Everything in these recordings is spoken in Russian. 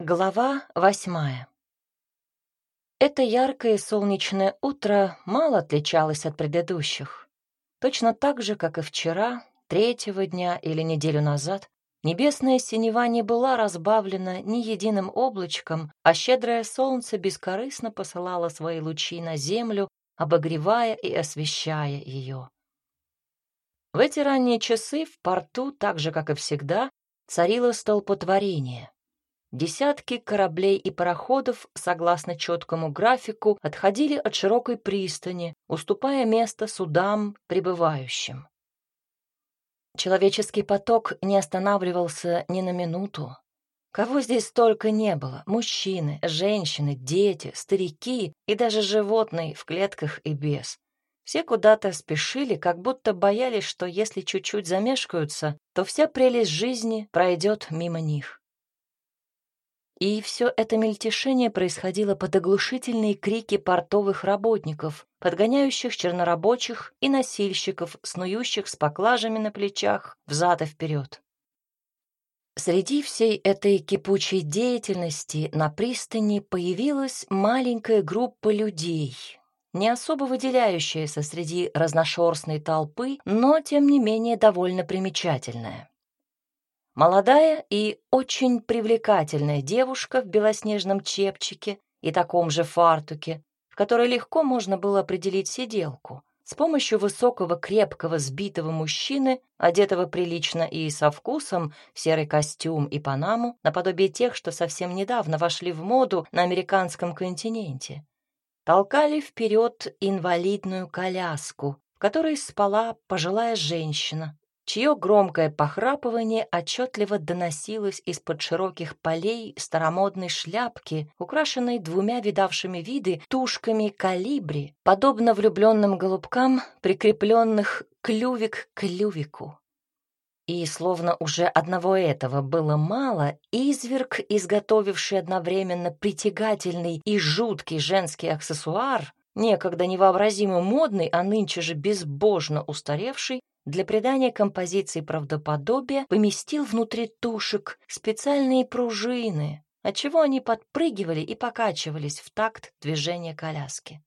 Глава восьмая. Это яркое солнечное утро мало отличалось от предыдущих. Точно так же, как и вчера, третьего дня или неделю назад, небесная синева не была разбавлена ни единым облачком, а щедрое солнце бескорыстно посылало свои лучи на землю, обогревая и освещая ее. В эти ранние часы в порту, так же, как и всегда, царило столпотворение — Десятки кораблей и пароходов, согласно четкому графику, отходили от широкой пристани, уступая место судам, прибывающим. Человеческий поток не останавливался ни на минуту. Кого здесь столько не было — мужчины, женщины, дети, старики и даже животные в клетках и без. Все куда-то спешили, как будто боялись, что если чуть-чуть замешкаются, то вся прелесть жизни пройдет мимо них. И все это мельтешение происходило под оглушительные крики портовых работников, подгоняющих чернорабочих и носильщиков, снующих с поклажами на плечах взад и вперед. Среди всей этой кипучей деятельности на пристани появилась маленькая группа людей, не особо выделяющаяся среди разношерстной толпы, но, тем не менее, довольно примечательная. Молодая и очень привлекательная девушка в белоснежном чепчике и таком же фартуке, в которой легко можно было определить сиделку, с помощью высокого, крепкого, сбитого мужчины, одетого прилично и со вкусом, в серый костюм и панаму, наподобие тех, что совсем недавно вошли в моду на американском континенте. Толкали вперед инвалидную коляску, в которой спала пожилая женщина, чье громкое похрапывание отчетливо доносилось из-под широких полей старомодной шляпки, украшенной двумя видавшими виды тушками калибри, подобно влюбленным голубкам, прикрепленных клювик к клювику. И словно уже одного этого было мало, изверг, изготовивший одновременно притягательный и жуткий женский аксессуар, некогда невообразимо модный, а нынче же безбожно устаревший, для придания композиции правдоподобия поместил внутри тушек специальные пружины, отчего они подпрыгивали и покачивались в такт движения коляски.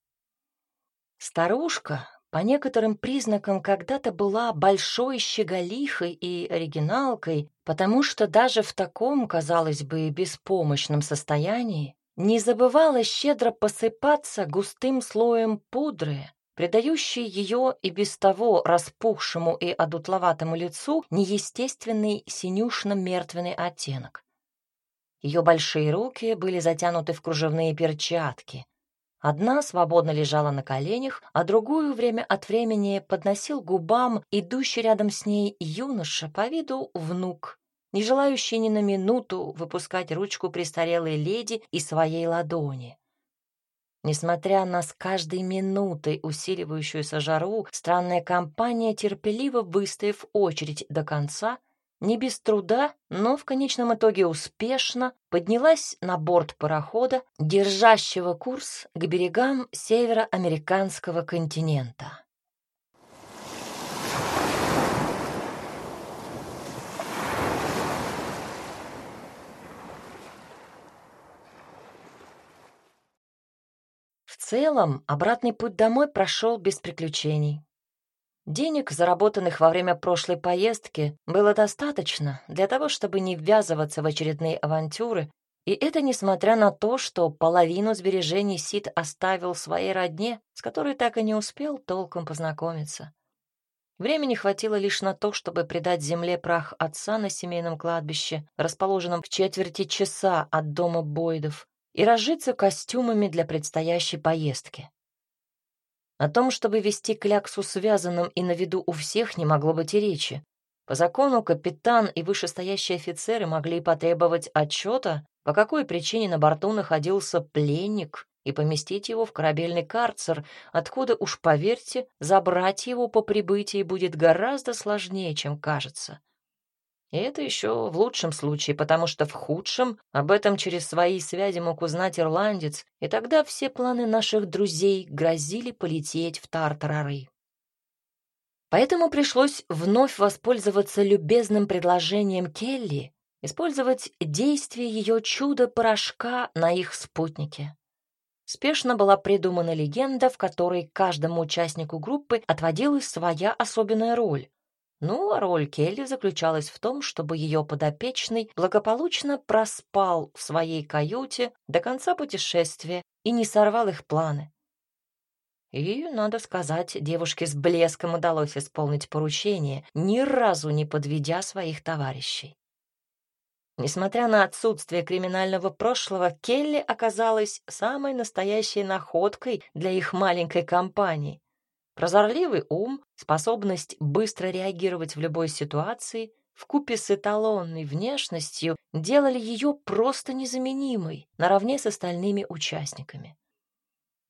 Старушка, по некоторым признакам, когда-то была большой щеголихой и оригиналкой, потому что даже в таком, казалось бы, беспомощном состоянии не забывала щедро посыпаться густым слоем пудры, придающий ее и без того распухшему и одутловатому лицу неестественный синюшно-мертвенный оттенок. Ее большие руки были затянуты в кружевные перчатки. Одна свободно лежала на коленях, а другую время от времени подносил губам идущий рядом с ней юноша по виду внук, не желающий ни на минуту выпускать ручку престарелой леди из своей ладони. Несмотря на с каждой минутой усиливающуюся жару, странная компания, терпеливо выстояв очередь до конца, не без труда, но в конечном итоге успешно поднялась на борт парохода, держащего курс к берегам североамериканского континента. Целом, обратный путь домой прошел без приключений. Денег, заработанных во время прошлой поездки, было достаточно для того, чтобы не ввязываться в очередные авантюры, и это несмотря на то, что половину сбережений Сид оставил своей родне, с которой так и не успел толком познакомиться. Времени хватило лишь на то, чтобы придать земле прах отца на семейном кладбище, расположенном в четверти часа от дома Бойдов, и разжиться костюмами для предстоящей поездки. О том, чтобы вести кляксу связанным и на виду у всех, не могло быть и речи. По закону капитан и вышестоящие офицеры могли потребовать отчета, по какой причине на борту находился пленник, и поместить его в корабельный карцер, откуда, уж поверьте, забрать его по прибытии будет гораздо сложнее, чем кажется. И это еще в лучшем случае, потому что в худшем об этом через свои связи мог узнать ирландец, и тогда все планы наших друзей грозили полететь в тартарары. Поэтому пришлось вновь воспользоваться любезным предложением Келли использовать действие ее чуда-порошка на их спутнике. Спешно была придумана легенда, в которой каждому участнику группы отводилась своя особенная роль. Ну, а роль Келли заключалась в том, чтобы ее подопечный благополучно проспал в своей каюте до конца путешествия и не сорвал их планы. И, надо сказать, девушке с блеском удалось исполнить поручение, ни разу не подведя своих товарищей. Несмотря на отсутствие криминального прошлого, Келли оказалась самой настоящей находкой для их маленькой компании. Прозорливый ум, способность быстро реагировать в любой ситуации, вкупе с эталонной внешностью делали ее просто незаменимой наравне с остальными участниками.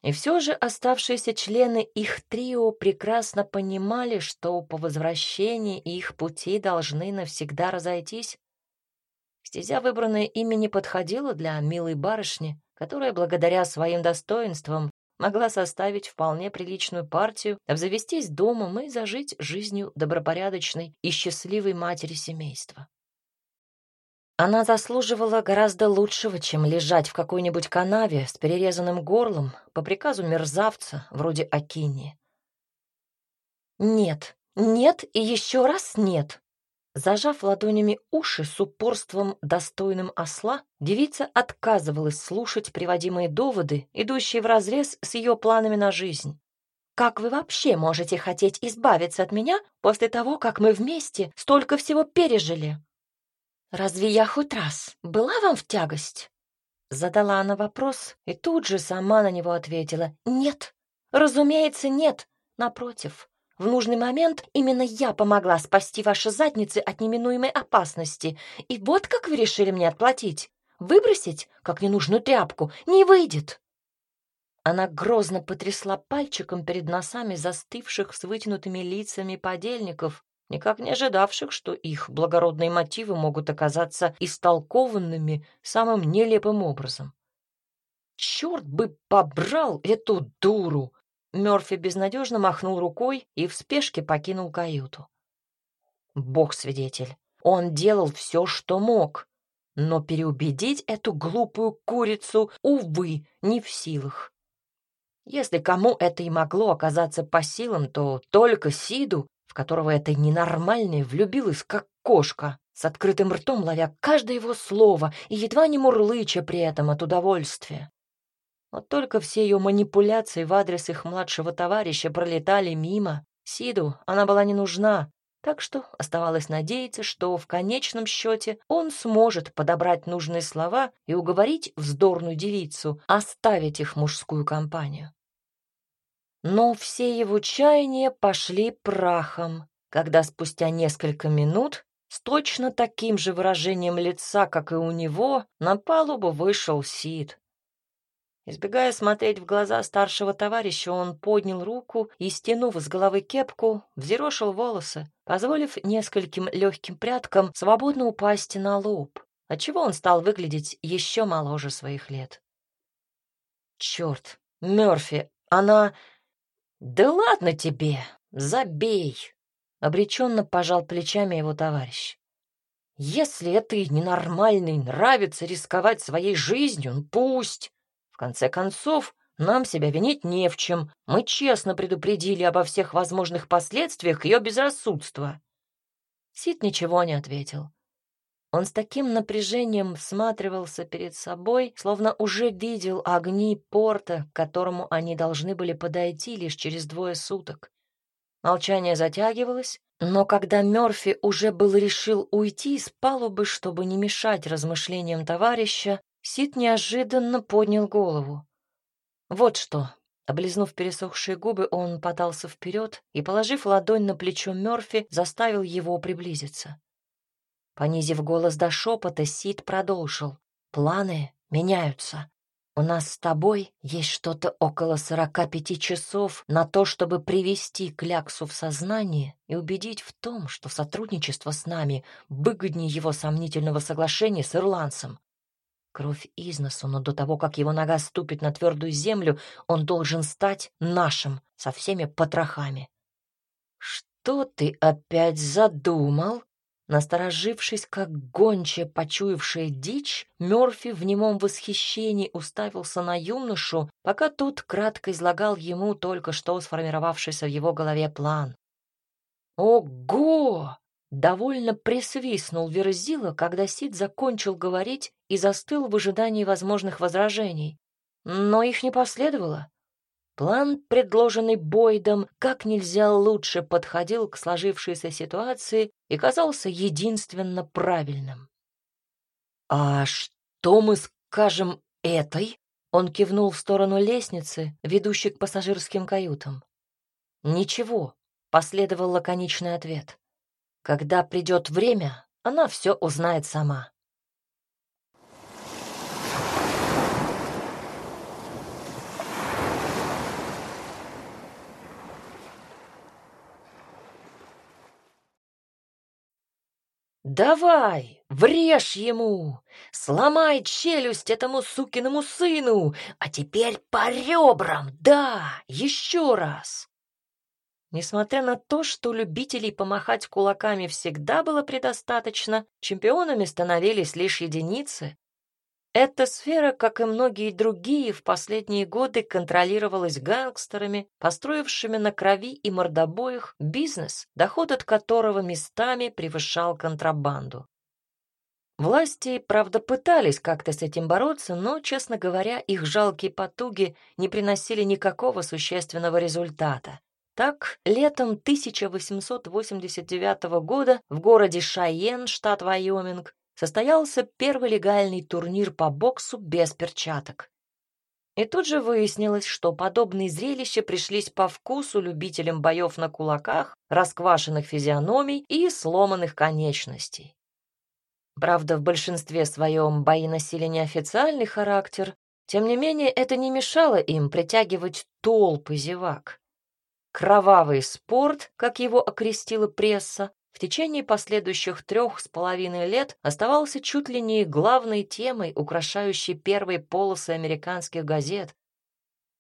И все же оставшиеся члены их трио прекрасно понимали, что по возвращении их пути должны навсегда разойтись. Стезя, выбранная ими, не подходила для милой барышни, которая, благодаря своим достоинствам, могла составить вполне приличную партию, обзавестись домом и зажить жизнью добропорядочной и счастливой матери семейства. Она заслуживала гораздо лучшего, чем лежать в какой-нибудь канаве с перерезанным горлом по приказу мерзавца вроде Акини. «Нет, нет и еще раз нет!» Зажав ладонями уши с упорством, достойным осла, девица отказывалась слушать приводимые доводы, идущие вразрез с ее планами на жизнь. «Как вы вообще можете хотеть избавиться от меня после того, как мы вместе столько всего пережили?» «Разве я хоть раз была вам в тягость?» Задала она вопрос и тут же сама на него ответила «Нет, разумеется, нет. Напротив, в нужный момент именно я помогла спасти ваши задницы от неминуемой опасности. И вот как вы решили мне отплатить. Выбросить, как ненужную тряпку, не выйдет». Она грозно потрясла пальчиком перед носами застывших с вытянутыми лицами подельников, никак не ожидавших, что их благородные мотивы могут оказаться истолкованными самым нелепым образом. «Черт бы побрал эту дуру!» Мёрфи безнадежно махнул рукой и в спешке покинул каюту. Бог свидетель, он делал все, что мог, но переубедить эту глупую курицу, увы, не в силах. Если кому это и могло оказаться по силам, то только Сиду, в которого эта ненормальная влюбилась как кошка, с открытым ртом ловя каждое его слово и едва не мурлыча при этом от удовольствия. Вот только все ее манипуляции в адрес их младшего товарища пролетали мимо. Сиду она была не нужна, так что оставалось надеяться, что в конечном счете он сможет подобрать нужные слова и уговорить вздорную девицу оставить их мужскую компанию. Но все его чаяния пошли прахом, когда спустя несколько минут с точно таким же выражением лица, как и у него, на палубу вышел Сид. Избегая смотреть в глаза старшего товарища, он поднял руку и, стянув с головы кепку, взъерошил волосы, позволив нескольким легким прядкам свободно упасть на лоб, отчего он стал выглядеть еще моложе своих лет. «Черт, Мёрфи, она «Да ладно тебе, забей!» — обреченно пожал плечами его товарищ. «Если этой ненормальной нравится рисковать своей жизнью, ну пусть. Конце концов, нам себя винить не в чем. Мы честно предупредили обо всех возможных последствиях ее безрассудства». Сид ничего не ответил. Он с таким напряжением всматривался перед собой, словно уже видел огни порта, к которому они должны были подойти лишь через двое суток. Молчание затягивалось, но когда Мёрфи уже был решил уйти с палубы, чтобы не мешать размышлениям товарища, Сид неожиданно поднял голову. «Вот что!» Облизнув пересохшие губы, он подался вперед и, положив ладонь на плечо Мёрфи, заставил его приблизиться. Понизив голос до шепота, Сид продолжил. «Планы меняются. У нас с тобой есть что-то около сорока пяти часов на то, чтобы привести Кляксу в сознание и убедить в том, что сотрудничество с нами выгоднее его сомнительного соглашения с ирландцем. Кровь из носу, но до того, как его нога ступит на твердую землю, он должен стать нашим со всеми потрохами. «Что ты опять задумал?» Насторожившись, как гончая, почуявшая дичь, Мёрфи в немом восхищении уставился на юношу, пока тот кратко излагал ему только что сформировавшийся в его голове план. «Ого!» — довольно присвистнул Верзила, когда Сид закончил говорить и застыл в ожидании возможных возражений. Но их не последовало. План, предложенный Бойдом, как нельзя лучше подходил к сложившейся ситуации и казался единственно правильным. «А что мы скажем этой?» Он кивнул в сторону лестницы, ведущей к пассажирским каютам. «Ничего», — последовал лаконичный ответ. «Когда придет время, она все узнает сама». «Давай, врежь ему! Сломай челюсть этому сукиному сыну! А теперь по ребрам! Да, еще раз!» Несмотря на то, что любителей помахать кулаками всегда было предостаточно, чемпионами становились лишь единицы, эта сфера, как и многие другие, в последние годы контролировалась гангстерами, построившими на крови и мордобоях бизнес, доход от которого местами превышал контрабанду. Власти, правда, пытались как-то с этим бороться, но, честно говоря, их жалкие потуги не приносили никакого существенного результата. Так, летом 1889 года в городе Шайен, штат Вайоминг, состоялся первый легальный турнир по боксу без перчаток. И тут же выяснилось, что подобные зрелища пришлись по вкусу любителям боев на кулаках, расквашенных физиономий и сломанных конечностей. Правда, в большинстве своем бои носили неофициальный характер, тем не менее это не мешало им притягивать толпы зевак. Кровавый спорт, как его окрестила пресса, в течение последующих трех с половиной лет оставался чуть ли не главной темой, украшающей первые полосы американских газет.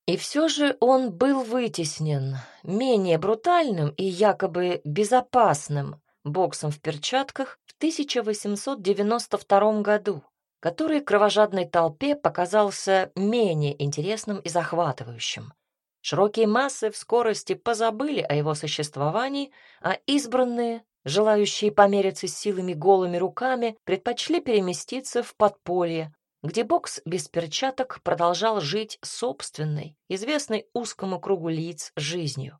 И все же он был вытеснен менее брутальным и якобы безопасным боксом в перчатках в 1892 году, который кровожадной толпе показался менее интересным и захватывающим. Широкие массы в скорости позабыли о его существовании, а избранные Желающие помериться с силами голыми руками предпочли переместиться в подполье, где бокс без перчаток продолжал жить собственной, известной узкому кругу лиц, жизнью.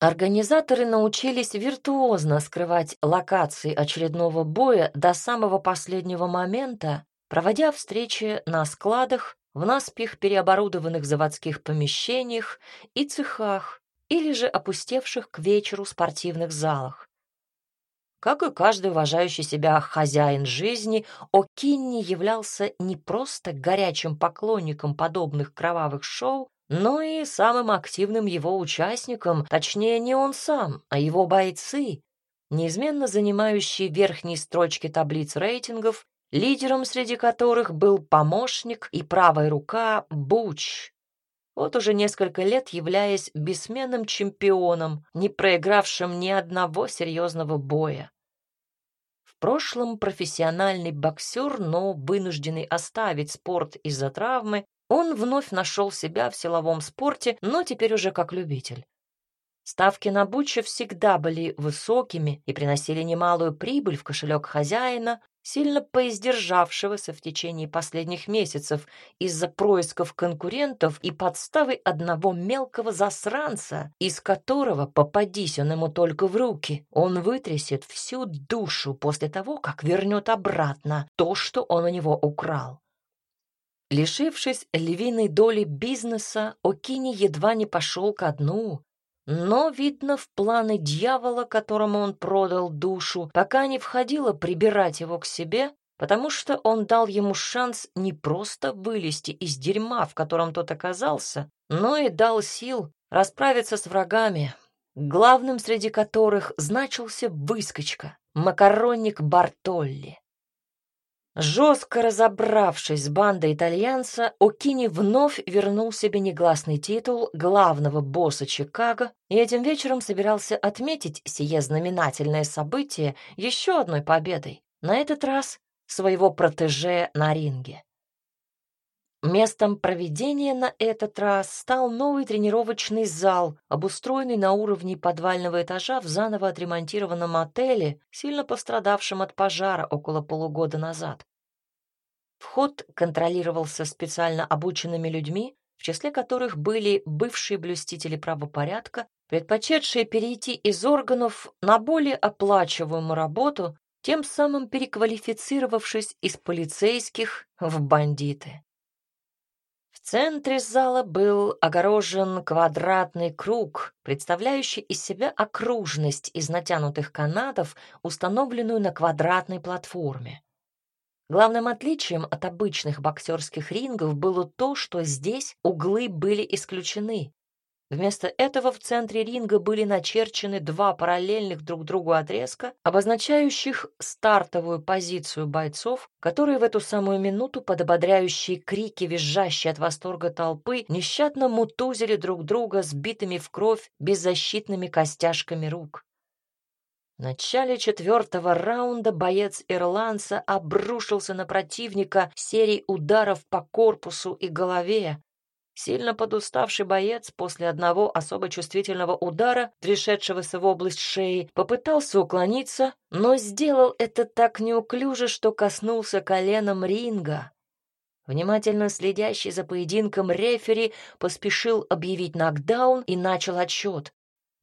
Организаторы научились виртуозно скрывать локации очередного боя до самого последнего момента, проводя встречи на складах, в наспех переоборудованных заводских помещениях и цехах или же опустевших к вечеру спортивных залах. Как и каждый уважающий себя хозяин жизни, О'Кинни являлся не просто горячим поклонником подобных кровавых шоу, но и самым активным его участником, точнее не он сам, а его бойцы, неизменно занимающие верхние строчки таблиц рейтингов, лидером среди которых был помощник и правая рука Буч. Вот уже несколько лет являясь бессменным чемпионом, не проигравшим ни одного серьезного боя. В прошлом профессиональный боксер, но вынужденный оставить спорт из-за травмы, он вновь нашел себя в силовом спорте, но теперь уже как любитель. Ставки на Буча всегда были высокими и приносили немалую прибыль в кошелек хозяина, сильно поиздержавшегося в течение последних месяцев из-за происков конкурентов и подставы одного мелкого засранца, из которого, попадись он ему только в руки, он вытрясет всю душу после того, как вернет обратно то, что он у него украл. Лишившись львиной доли бизнеса, Окини едва не пошел ко дну, но, видно, в планы дьявола, которому он продал душу, пока не входило прибирать его к себе, потому что он дал ему шанс не просто вылезти из дерьма, в котором тот оказался, но и дал сил расправиться с врагами, главным среди которых значился выскочка, макаронник Бартолли. Жестко разобравшись с бандой итальянца, Окини вновь вернул себе негласный титул главного босса Чикаго и этим вечером собирался отметить сие знаменательное событие еще одной победой, на этот раз своего протеже на ринге. Местом проведения на этот раз стал новый тренировочный зал, обустроенный на уровне подвального этажа в заново отремонтированном отеле, сильно пострадавшем от пожара около полугода назад. Вход контролировался специально обученными людьми, в числе которых были бывшие блюстители правопорядка, предпочетшие перейти из органов на более оплачиваемую работу, тем самым переквалифицировавшись из полицейских в бандиты. В центре зала был огорожен квадратный круг, представляющий из себя окружность из натянутых канатов, установленную на квадратной платформе. Главным отличием от обычных боксерских рингов было то, что здесь углы были исключены, Вместо этого в центре ринга были начерчены два параллельных друг другу отрезка, обозначающих стартовую позицию бойцов, которые в эту самую минуту под ободряющие крики, визжащие от восторга толпы, нещадно мутузили друг друга сбитыми в кровь беззащитными костяшками рук. В начале четвертого раунда боец ирландца обрушился на противника серией ударов по корпусу и голове, Сильно подуставший боец после одного особо чувствительного удара, пришедшегося в область шеи, попытался уклониться, но сделал это так неуклюже, что коснулся коленом ринга. Внимательно следящий за поединком рефери поспешил объявить нокдаун и начал отсчет.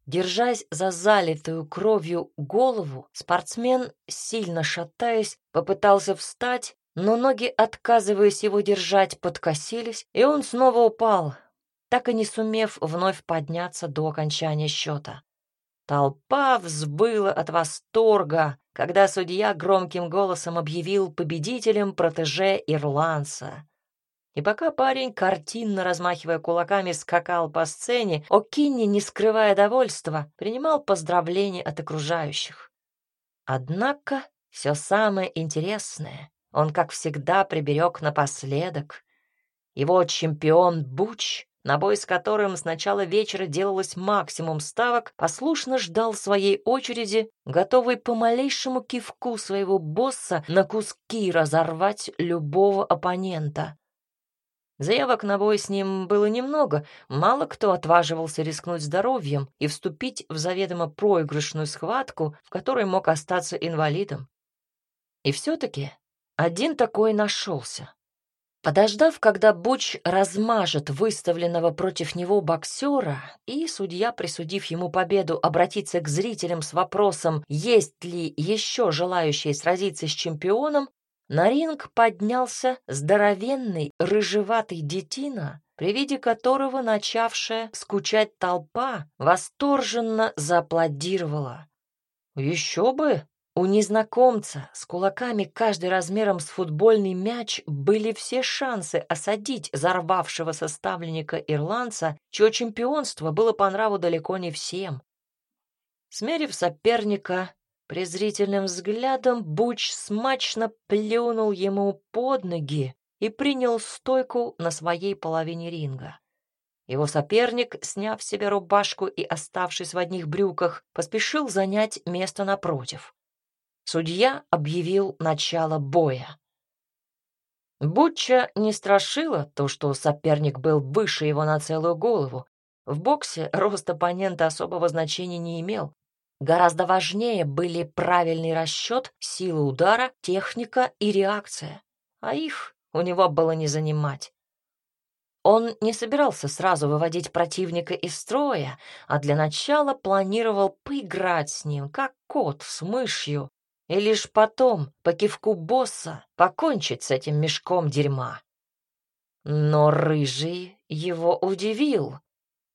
Держась за залитую кровью голову, спортсмен, сильно шатаясь, попытался встать, но ноги, отказываясь его держать, подкосились, и он снова упал, так и не сумев вновь подняться до окончания счета. Толпа взбыла от восторга, когда судья громким голосом объявил победителем протеже ирландца. И пока парень, картинно размахивая кулаками, скакал по сцене, О'Кинни, не скрывая довольства, принимал поздравления от окружающих. Однако все самое интересное он, как всегда, приберег напоследок. Его чемпион Буч, на бой с которым с начала вечера делалось максимум ставок, послушно ждал своей очереди, готовый по малейшему кивку своего босса на куски разорвать любого оппонента. Заявок на бой с ним было немного, мало кто отваживался рискнуть здоровьем и вступить в заведомо проигрышную схватку, в которой мог остаться инвалидом. И все-таки один такой нашелся. Подождав, когда Буч размажет выставленного против него боксера, и судья, присудив ему победу, обратится к зрителям с вопросом, есть ли еще желающие сразиться с чемпионом, на ринг поднялся здоровенный рыжеватый детина, при виде которого начавшая скучать толпа восторженно зааплодировала. «Еще бы!» У незнакомца с кулаками, каждый размером с футбольный мяч, были все шансы осадить зарвавшего ставленника ирландца, чье чемпионство было по нраву далеко не всем. Смерив соперника презрительным взглядом, Буч смачно плюнул ему под ноги и принял стойку на своей половине ринга. Его соперник, сняв себе рубашку и оставшись в одних брюках, поспешил занять место напротив. Судья объявил начало боя. Бутча не страшило то, что соперник был выше его на целую голову. В боксе рост оппонента особого значения не имел. Гораздо важнее были правильный расчет, сила удара, техника и реакция. А их у него было не занимать. Он не собирался сразу выводить противника из строя, а для начала планировал поиграть с ним, как кот с мышью, и лишь потом, по кивку босса, покончить с этим мешком дерьма. Но рыжий его удивил.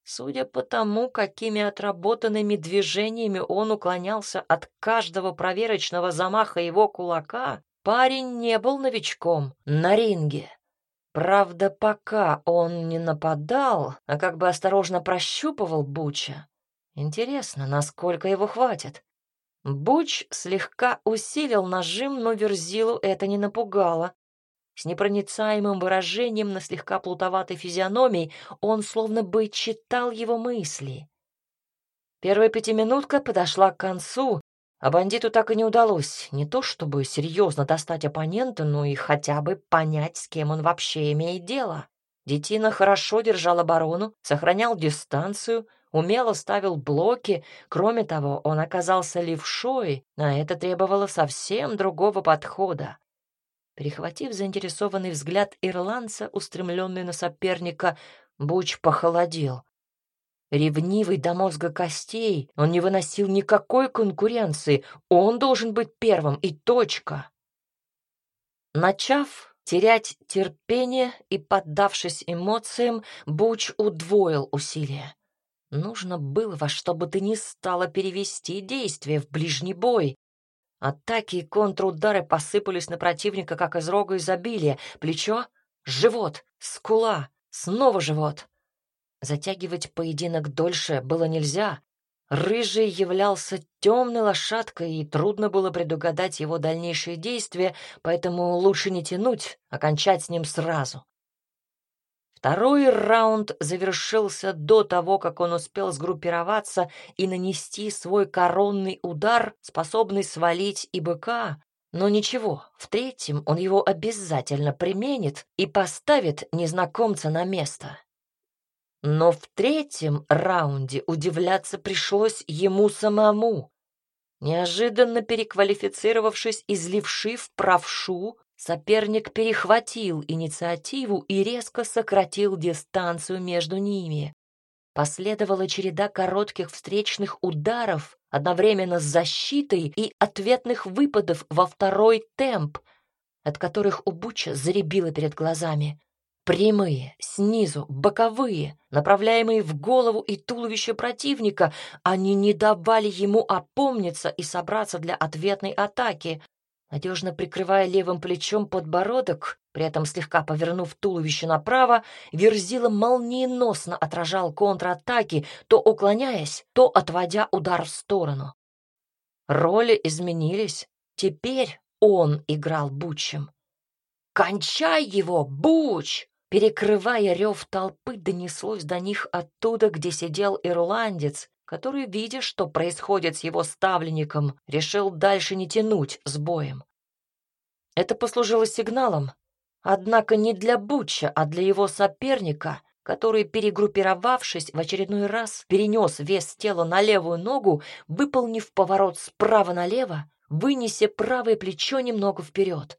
Судя по тому, какими отработанными движениями он уклонялся от каждого проверочного замаха его кулака, парень не был новичком на ринге. Правда, пока он не нападал, а как бы осторожно прощупывал Буча. Интересно, насколько его хватит. Буч слегка усилил нажим, но Верзилу это не напугало. С непроницаемым выражением на слегка плутоватой физиономии он словно бы читал его мысли. Первая пятиминутка подошла к концу, а бандиту так и не удалось не то чтобы серьезно достать оппонента, но и хотя бы понять, с кем он вообще имеет дело. Детина хорошо держал оборону, сохранял дистанцию, умело ставил блоки. Кроме того, он оказался левшой, а это требовало совсем другого подхода. Перехватив заинтересованный взгляд ирландца, устремленный на соперника, Буч похолодел. Ревнивый до мозга костей, он не выносил никакой конкуренции, он должен быть первым и точка. Начав терять терпение и поддавшись эмоциям, Буч удвоил усилия. Нужно было во что бы то ни стало перевести действие в ближний бой. Атаки и контрудары посыпались на противника, как из рога изобилия. Плечо, живот, скула, снова живот. Затягивать поединок дольше было нельзя. Рыжий являлся темной лошадкой, и трудно было предугадать его дальнейшие действия, поэтому лучше не тянуть, а кончать с ним сразу. Второй раунд завершился до того, как он успел сгруппироваться и нанести свой коронный удар, способный свалить и быка. Но ничего, в третьем он его обязательно применит и поставит незнакомца на место. Но в третьем раунде удивляться пришлось ему самому. Неожиданно переквалифицировавшись из левши в правшу, соперник перехватил инициативу и резко сократил дистанцию между ними. Последовала череда коротких встречных ударов, одновременно с защитой и ответных выпадов во второй темп, от которых у Буча заребило перед глазами. Прямые, снизу, боковые, направляемые в голову и туловище противника, они не давали ему опомниться и собраться для ответной атаки. Надежно прикрывая левым плечом подбородок, при этом слегка повернув туловище направо, Верзила молниеносно отражал контратаки, то уклоняясь, то отводя удар в сторону. Роли изменились. Теперь он играл Бучем. «Кончай его, Буч!» Перекрывая рев толпы, донеслось до них оттуда, где сидел ирландец, который, видя, что происходит с его ставленником, решил дальше не тянуть с боем. Это послужило сигналом, однако не для Бутча, а для его соперника, который, перегруппировавшись в очередной раз, перенес вес тела на левую ногу, выполнив поворот справа налево, вынеся правое плечо немного вперед.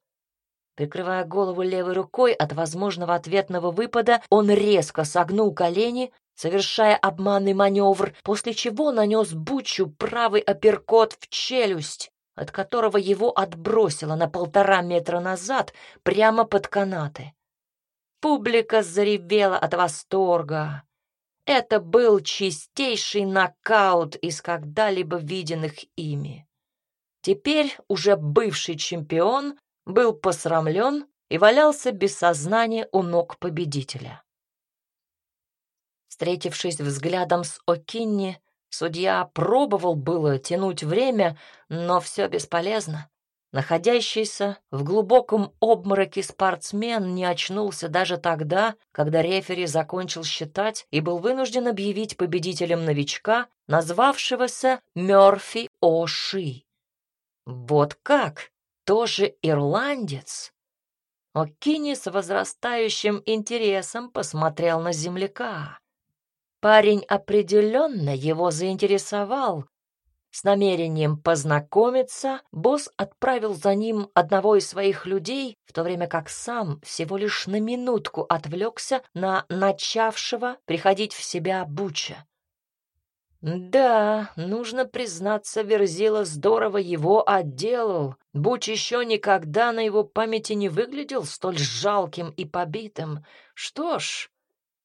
Прикрывая голову левой рукой от возможного ответного выпада, он резко согнул колени, совершая обманный маневр, после чего нанес Бучу правый апперкот в челюсть, от которого его отбросило на полтора метра назад прямо под канаты. Публика заревела от восторга. Это был чистейший нокаут из когда-либо виденных ими. Теперь уже бывший чемпион был посрамлен и валялся без сознания у ног победителя. Встретившись взглядом с О'Кинни, судья пробовал было тянуть время, но все бесполезно. Находящийся в глубоком обмороке спортсмен не очнулся даже тогда, когда рефери закончил считать и был вынужден объявить победителем новичка, назвавшегося Мёрфи О'Ши. Вот как! тоже ирландец? О'Кинни с возрастающим интересом посмотрел на земляка. Парень определенно его заинтересовал. С намерением познакомиться босс отправил за ним одного из своих людей, в то время как сам всего лишь на минутку отвлекся на начавшего приходить в себя Буча. Да, нужно признаться, Верзила здорово его отделал. Буч еще никогда на его памяти не выглядел столь жалким и побитым. Что ж,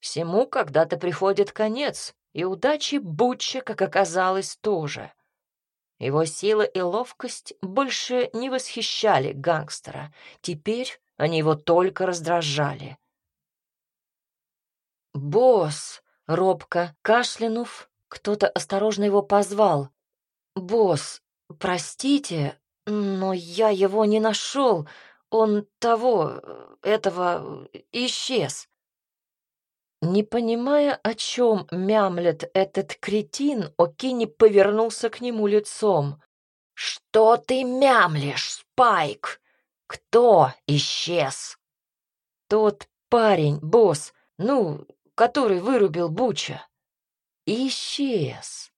всему когда-то приходит конец, и удачи Буча, как оказалось, тоже. Его сила и ловкость больше не восхищали гангстера. Теперь они его только раздражали. «Босс!» — робко кашлянув, кто-то осторожно его позвал. «Босс, простите, но я его не нашел. Он того, этого, исчез». Не понимая, о чем мямлет этот кретин, Окини повернулся к нему лицом. «Что ты мямлишь, Спайк? Кто исчез?» «Тот парень, босс, ну, который вырубил Буча». «Исчез».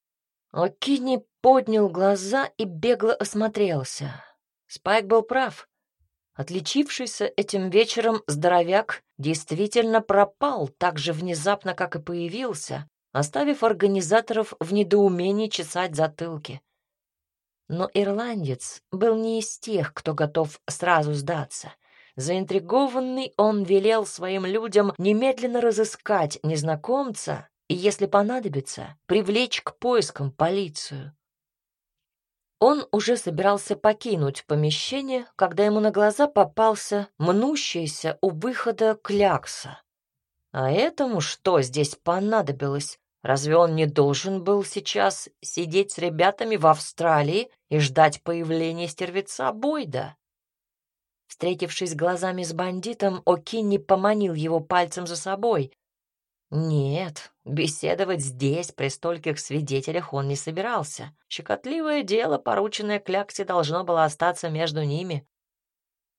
Окини поднял глаза и бегло осмотрелся. Спайк был прав. Отличившийся этим вечером здоровяк действительно пропал так же внезапно, как и появился, оставив организаторов в недоумении чесать затылки. Но ирландец был не из тех, кто готов сразу сдаться. Заинтригованный он велел своим людям немедленно разыскать незнакомца и, если понадобится, привлечь к поискам полицию. Он уже собирался покинуть помещение, когда ему на глаза попался мнущийся у выхода клякса. А этому что здесь понадобилось? Разве он не должен был сейчас сидеть с ребятами в Австралии и ждать появления стервеца Бойда? Встретившись глазами с бандитом, О'Кинни поманил его пальцем за собой. Нет, беседовать здесь при стольких свидетелях он не собирался. Щекотливое дело, порученное Кляксе, должно было остаться между ними.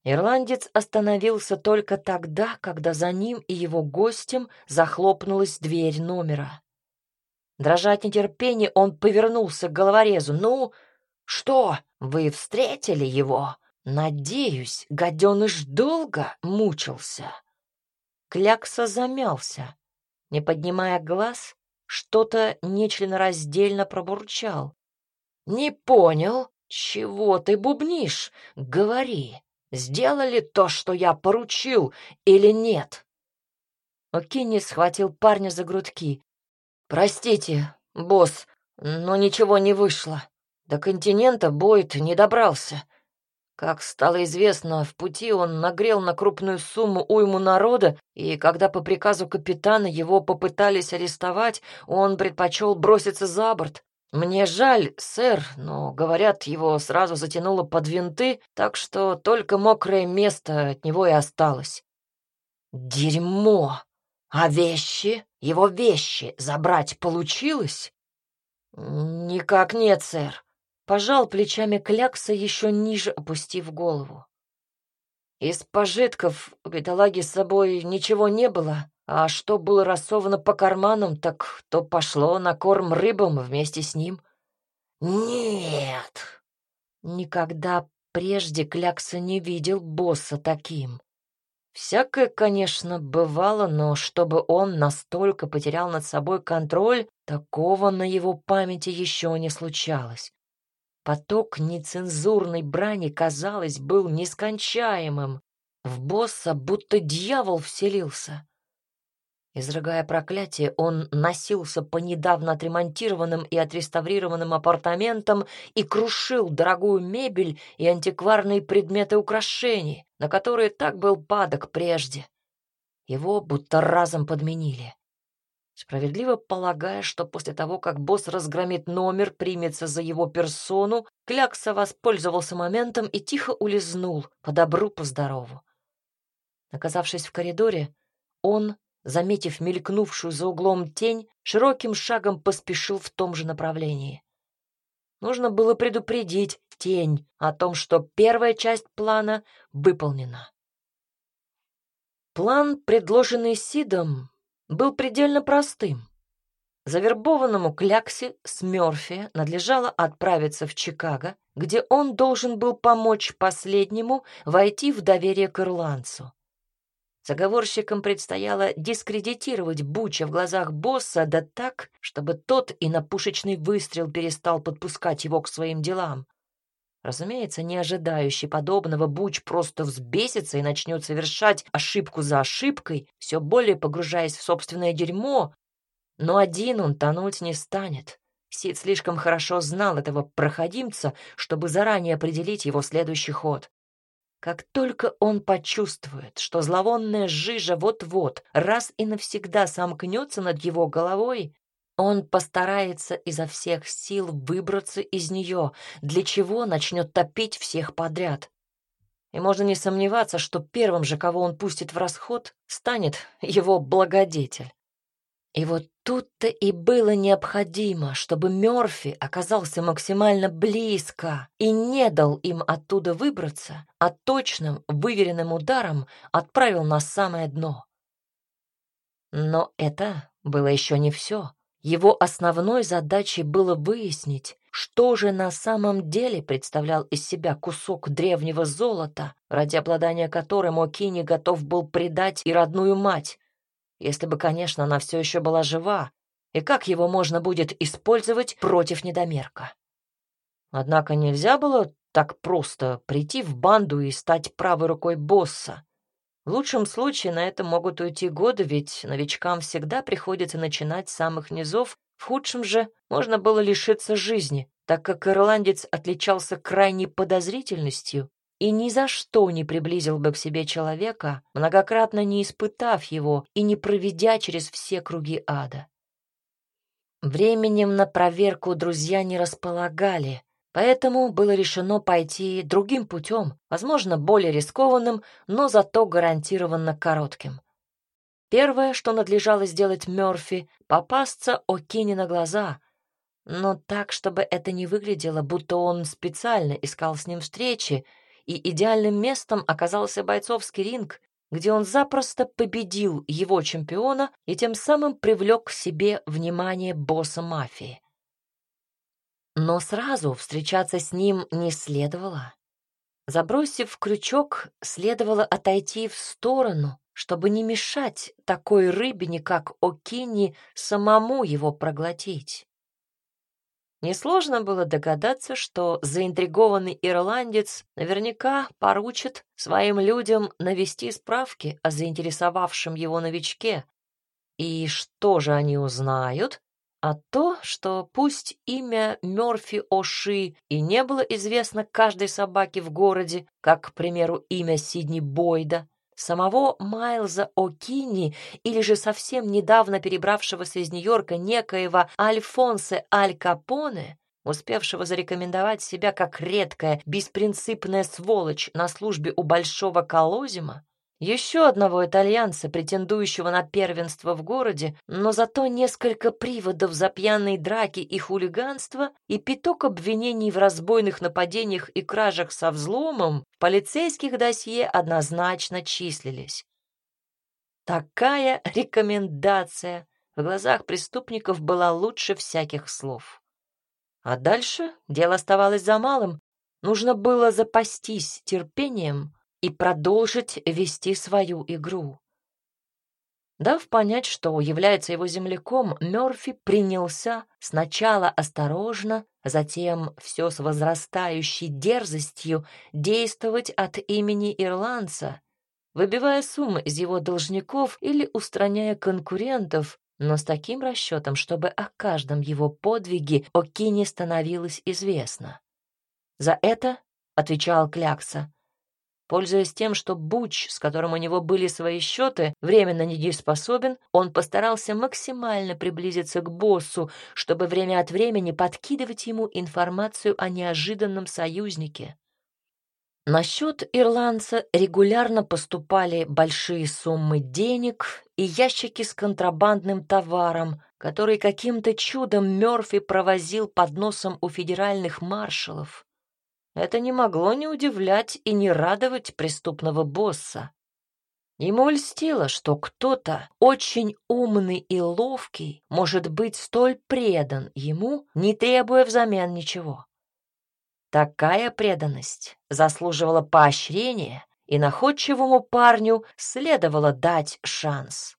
Ирландец остановился только тогда, когда за ним и его гостем захлопнулась дверь номера. Дрожа от нетерпения, он повернулся к головорезу. «Ну, что, вы встретили его? Надеюсь, гаденыш долго мучился?» Клякса замялся. Не поднимая глаз, что-то нечленораздельно пробурчал. «Не понял, чего ты бубнишь? Говори, сделали то, что я поручил, или нет?» Окинни схватил парня за грудки. «Простите, босс, но ничего не вышло. До континента Бойд не добрался. Как стало известно, в пути он нагрел на крупную сумму уйму народа, и когда по приказу капитана его попытались арестовать, он предпочел броситься за борт. Мне жаль, сэр, но, говорят, его сразу затянуло под винты, так что только мокрое место от него и осталось. Дерьмо! А вещи? Его вещи забрать получилось? Никак нет, сэр. Пожал плечами клякса, еще ниже опустив голову. Из пожитков у бедолаги с собой ничего не было, а что было рассовано по карманам, так то пошло на корм рыбам вместе с ним. Нет! Никогда прежде Клякса не видел босса таким. Всякое, конечно, бывало, но чтобы он настолько потерял над собой контроль, такого на его памяти еще не случалось. Поток нецензурной брани, казалось, был нескончаемым. В босса будто дьявол вселился. Изрыгая проклятие, он носился по недавно отремонтированным и отреставрированным апартаментам и крушил дорогую мебель и антикварные предметы украшений, на которые так был падок прежде. Его будто разом подменили справедливо полагая, что после того, как босс разгромит номер, примется за его персону, Клякса воспользовался моментом и тихо улизнул, по добру, по здорову. Оказавшись в коридоре, он, заметив мелькнувшую за углом тень, широким шагом поспешил в том же направлении. Нужно было предупредить тень о том, что первая часть плана выполнена. План, предложенный Сидом, был предельно простым. Завербованному Кляксе с надлежало отправиться в Чикаго, где он должен был помочь последнему войти в доверие к ирландцу. Заговорщикам предстояло дискредитировать Буча в глазах босса да так, чтобы тот и на пушечный выстрел перестал подпускать его к своим делам. Разумеется, не ожидающий подобного, Буч просто взбесится и начнет совершать ошибку за ошибкой, все более погружаясь в собственное дерьмо. Но один он тонуть не станет. Сид слишком хорошо знал этого проходимца, чтобы заранее определить его следующий ход. Как только он почувствует, что зловонная жижа вот-вот раз и навсегда сомкнется над его головой, Он постарается изо всех сил выбраться из нее, для чего начнет топить всех подряд. И можно не сомневаться, что первым же, кого он пустит в расход, станет его благодетель. И вот тут-то и было необходимо, чтобы Мёрфи оказался максимально близко и не дал им оттуда выбраться, а точным, выверенным ударом отправил на самое дно. Но это было еще не все. Его основной задачей было выяснить, что же на самом деле представлял из себя кусок древнего золота, ради обладания которым Окини готов был предать и родную мать, если бы, конечно, она все еще была жива, и как его можно будет использовать против недомерка. Однако нельзя было так просто прийти в банду и стать правой рукой босса. В лучшем случае на это могут уйти годы, ведь новичкам всегда приходится начинать с самых низов, в худшем же можно было лишиться жизни, так как ирландец отличался крайней подозрительностью и ни за что не приблизил бы к себе человека, многократно не испытав его и не проведя через все круги ада. Временем на проверку друзья не располагали, Поэтому было решено пойти другим путем, возможно, более рискованным, но зато гарантированно коротким. Первое, что надлежало сделать Мёрфи, попасться О'Кинни на глаза, но так, чтобы это не выглядело, будто он специально искал с ним встречи, и идеальным местом оказался бойцовский ринг, где он запросто победил его чемпиона и тем самым привлек к себе внимание босса мафии. Но сразу встречаться с ним не следовало. Забросив крючок, следовало отойти в сторону, чтобы не мешать такой рыбине, как Окини, самому его проглотить. Несложно было догадаться, что заинтригованный ирландец наверняка поручит своим людям навести справки о заинтересовавшем его новичке. И что же они узнают? А то, что пусть имя Мёрфи Оши и не было известно каждой собаке в городе, как, к примеру, имя Сидни Бойда, самого Майлза О'Кинни или же совсем недавно перебравшегося из Нью-Йорка некоего Альфонсе Аль Капоне, успевшего зарекомендовать себя как редкая, беспринципная сволочь на службе у Большого Колозима, еще одного итальянца, претендующего на первенство в городе, но зато несколько приводов за пьяные драки и хулиганство и пяток обвинений в разбойных нападениях и кражах со взломом в полицейских досье однозначно числились. Такая рекомендация в глазах преступников была лучше всяких слов. А дальше дело оставалось за малым. Нужно было запастись терпением, и продолжить вести свою игру. Дав понять, что является его земляком, Мёрфи принялся сначала осторожно, затем все с возрастающей дерзостью действовать от имени ирландца, выбивая суммы из его должников или устраняя конкурентов, но с таким расчетом, чтобы о каждом его подвиге Окине становилось известно. «За это, — отвечал Клякса, Пользуясь тем, что Буч, с которым у него были свои счеты, временно недееспособен, он постарался максимально приблизиться к боссу, чтобы время от времени подкидывать ему информацию о неожиданном союзнике. На счет ирландца регулярно поступали большие суммы денег и ящики с контрабандным товаром, который каким-то чудом Мёрфи провозил под носом у федеральных маршалов. Это не могло не удивлять и не радовать преступного босса. Ему льстило, что кто-то очень умный и ловкий может быть столь предан ему, не требуя взамен ничего. Такая преданность заслуживала поощрения, и находчивому парню следовало дать шанс.